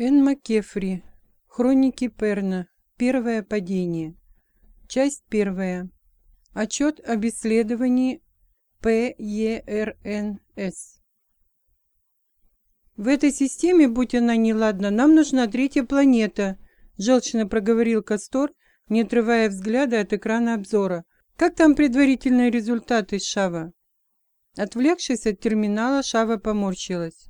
Энн Маккефри. Хроники Перна. Первое падение. Часть первая. Отчет об исследовании ПЕРНС. В этой системе, будь она неладна, нам нужна третья планета, желчно проговорил Кастор, не отрывая взгляда от экрана обзора. Как там предварительные результаты, Шава? Отвлекшись от терминала, Шава поморщилась.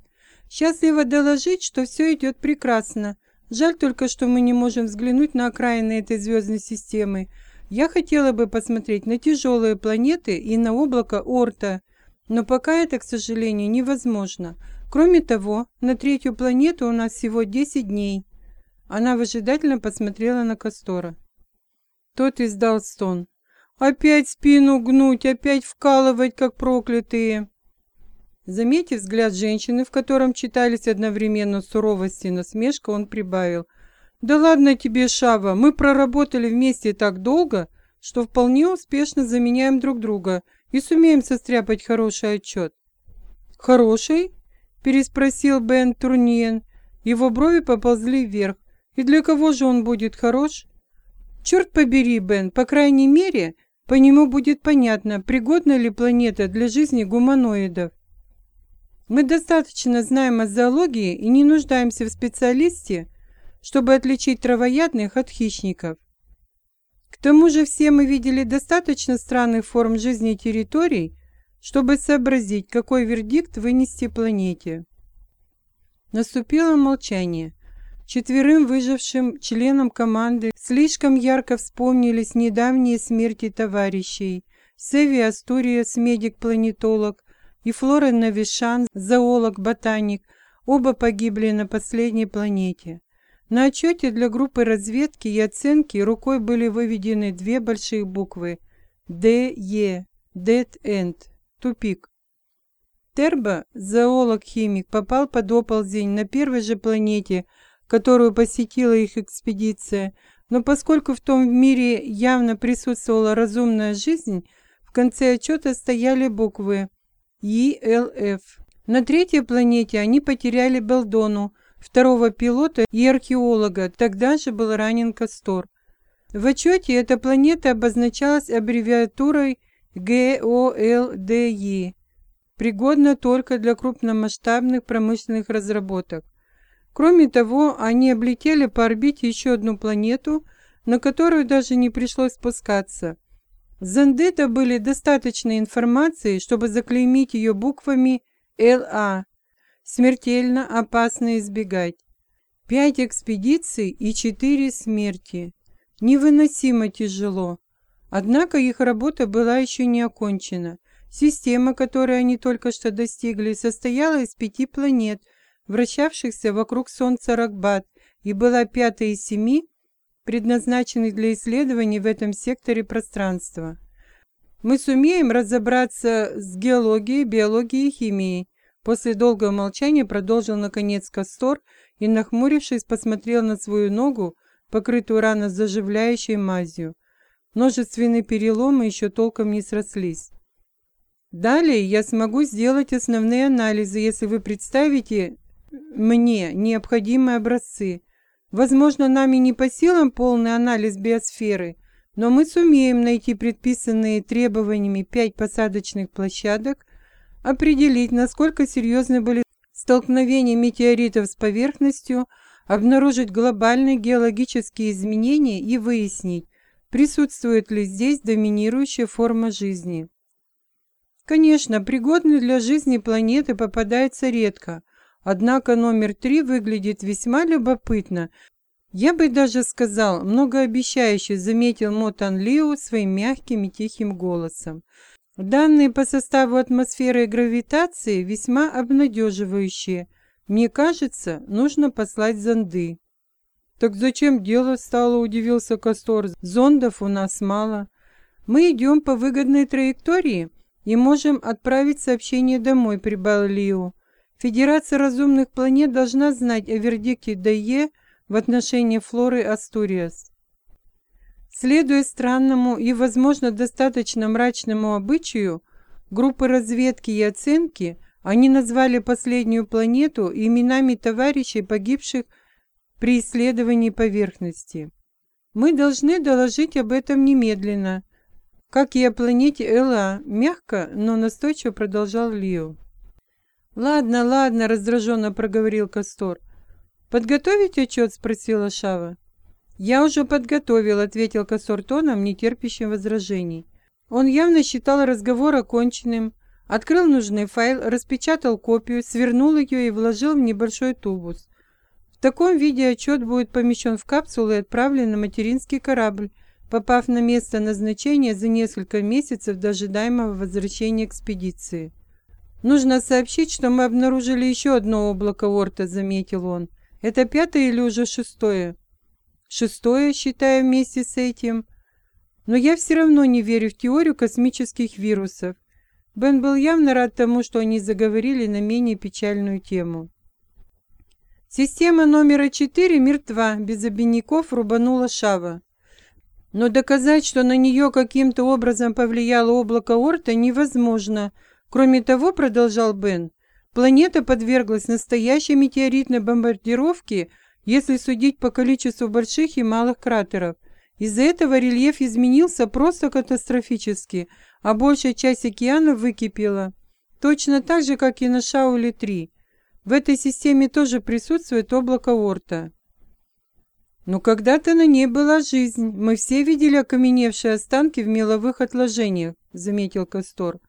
Счастливо доложить, что все идет прекрасно. Жаль только, что мы не можем взглянуть на окраины этой звездной системы. Я хотела бы посмотреть на тяжелые планеты и на облако Орта, но пока это, к сожалению, невозможно. Кроме того, на третью планету у нас всего 10 дней. Она выжидательно посмотрела на Кастора. Тот издал стон. «Опять спину гнуть, опять вкалывать, как проклятые!» Заметив взгляд женщины, в котором читались одновременно суровость и насмешка, он прибавил. «Да ладно тебе, Шава, мы проработали вместе так долго, что вполне успешно заменяем друг друга и сумеем состряпать хороший отчет». «Хороший?» – переспросил Бен Турниен. Его брови поползли вверх. «И для кого же он будет хорош?» «Черт побери, Бен, по крайней мере, по нему будет понятно, пригодна ли планета для жизни гуманоидов. Мы достаточно знаем о зоологии и не нуждаемся в специалисте, чтобы отличить травоядных от хищников. К тому же все мы видели достаточно странных форм жизни территорий, чтобы сообразить, какой вердикт вынести планете. Наступило молчание. Четверым выжившим членам команды слишком ярко вспомнились недавние смерти товарищей. Севи Астуриас, медик-планетолог, и Флорен Навишан, зоолог-ботаник, оба погибли на последней планете. На отчете для группы разведки и оценки рукой были выведены две большие буквы «ДЕ» – «Dead End» – «Тупик». Тербо, зоолог-химик, попал под оползень на первой же планете, которую посетила их экспедиция, но поскольку в том мире явно присутствовала разумная жизнь, в конце отчета стояли буквы ЕЛФ. На третьей планете они потеряли Белдону, второго пилота и археолога, тогда же был ранен Кастор. В отчете эта планета обозначалась аббревиатурой ГОЛДИ, пригодна только для крупномасштабных промышленных разработок. Кроме того, они облетели по орбите еще одну планету, на которую даже не пришлось спускаться – Зонды были достаточно информации, чтобы заклеймить ее буквами «ЛА». Смертельно опасно избегать. Пять экспедиций и четыре смерти. Невыносимо тяжело. Однако их работа была еще не окончена. Система, которой они только что достигли, состояла из пяти планет, вращавшихся вокруг Солнца Ракбат, и была пятой из семи, предназначенных для исследований в этом секторе пространства. Мы сумеем разобраться с геологией, биологией и химией. После долгого молчания продолжил наконец Кастор и, нахмурившись, посмотрел на свою ногу, покрытую рано заживляющей мазью. Множественные переломы еще толком не срослись. Далее я смогу сделать основные анализы, если вы представите мне необходимые образцы. Возможно, нами не по силам полный анализ биосферы, но мы сумеем найти предписанные требованиями пять посадочных площадок, определить, насколько серьезны были столкновения метеоритов с поверхностью, обнаружить глобальные геологические изменения и выяснить, присутствует ли здесь доминирующая форма жизни. Конечно, пригодные для жизни планеты попадаются редко, Однако номер три выглядит весьма любопытно. Я бы даже сказал, многообещающе заметил Мотан Лио своим мягким и тихим голосом. Данные по составу атмосферы и гравитации весьма обнадеживающие. Мне кажется, нужно послать зонды. Так зачем дело стало, удивился Кастор. Зондов у нас мало. Мы идем по выгодной траектории и можем отправить сообщение домой, прибавил Лио. Федерация разумных планет должна знать о вердикте Дае в отношении флоры Астуриас. Следуя странному и, возможно, достаточно мрачному обычаю, группы разведки и оценки, они назвали последнюю планету именами товарищей, погибших при исследовании поверхности. Мы должны доложить об этом немедленно, как и о планете Элла, мягко, но настойчиво продолжал Лио. «Ладно, ладно», — раздраженно проговорил Кастор. «Подготовить отчет?» — спросила Шава. «Я уже подготовил», — ответил Кастор тоном, не терпящим возражений. Он явно считал разговор оконченным, открыл нужный файл, распечатал копию, свернул ее и вложил в небольшой тубус. В таком виде отчет будет помещен в капсулу и отправлен на материнский корабль, попав на место назначения за несколько месяцев до ожидаемого возвращения экспедиции. «Нужно сообщить, что мы обнаружили еще одно облако Орта», — заметил он. «Это пятое или уже шестое?» «Шестое, считаю, вместе с этим. Но я все равно не верю в теорию космических вирусов». Бен был явно рад тому, что они заговорили на менее печальную тему. Система номера четыре мертва, без обиняков рубанула Шава. Но доказать, что на нее каким-то образом повлияло облако Орта, невозможно – Кроме того, продолжал Бен, планета подверглась настоящей метеоритной бомбардировке, если судить по количеству больших и малых кратеров. Из-за этого рельеф изменился просто катастрофически, а большая часть океана выкипела. Точно так же, как и на Шауле-3. В этой системе тоже присутствует облако Орта. Но когда-то на ней была жизнь. Мы все видели окаменевшие останки в меловых отложениях, заметил Кастор.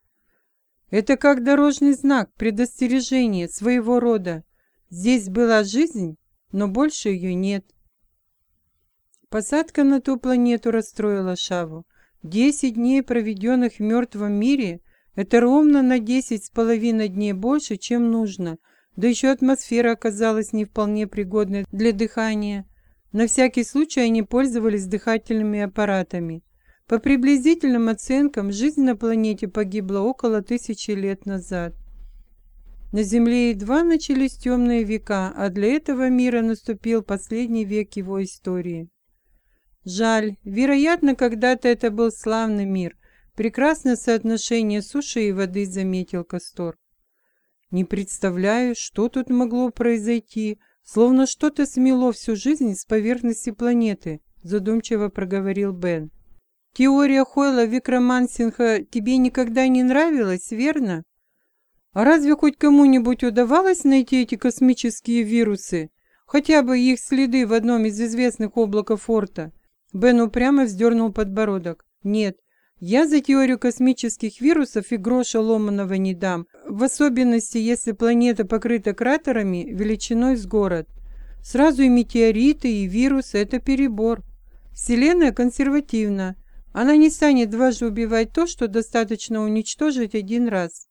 Это как дорожный знак, предостережение своего рода. Здесь была жизнь, но больше ее нет. Посадка на ту планету расстроила Шаву. Десять дней, проведенных в мертвом мире, это ровно на десять с половиной дней больше, чем нужно. Да еще атмосфера оказалась не вполне пригодной для дыхания. На всякий случай они пользовались дыхательными аппаратами. По приблизительным оценкам, жизнь на планете погибла около тысячи лет назад. На Земле едва начались темные века, а для этого мира наступил последний век его истории. Жаль, вероятно, когда-то это был славный мир, прекрасное соотношение суши и воды, заметил Кастор. Не представляю, что тут могло произойти, словно что-то смело всю жизнь с поверхности планеты, задумчиво проговорил Бен. Теория Хойла Викрамансинха тебе никогда не нравилась, верно? А разве хоть кому-нибудь удавалось найти эти космические вирусы? Хотя бы их следы в одном из известных облаков форта? Бен упрямо вздернул подбородок. Нет, я за теорию космических вирусов и гроша ломаного не дам, в особенности, если планета покрыта кратерами величиной с город. Сразу и метеориты, и вирусы – это перебор. Вселенная консервативна, она не станет дважды убивать то, что достаточно уничтожить один раз.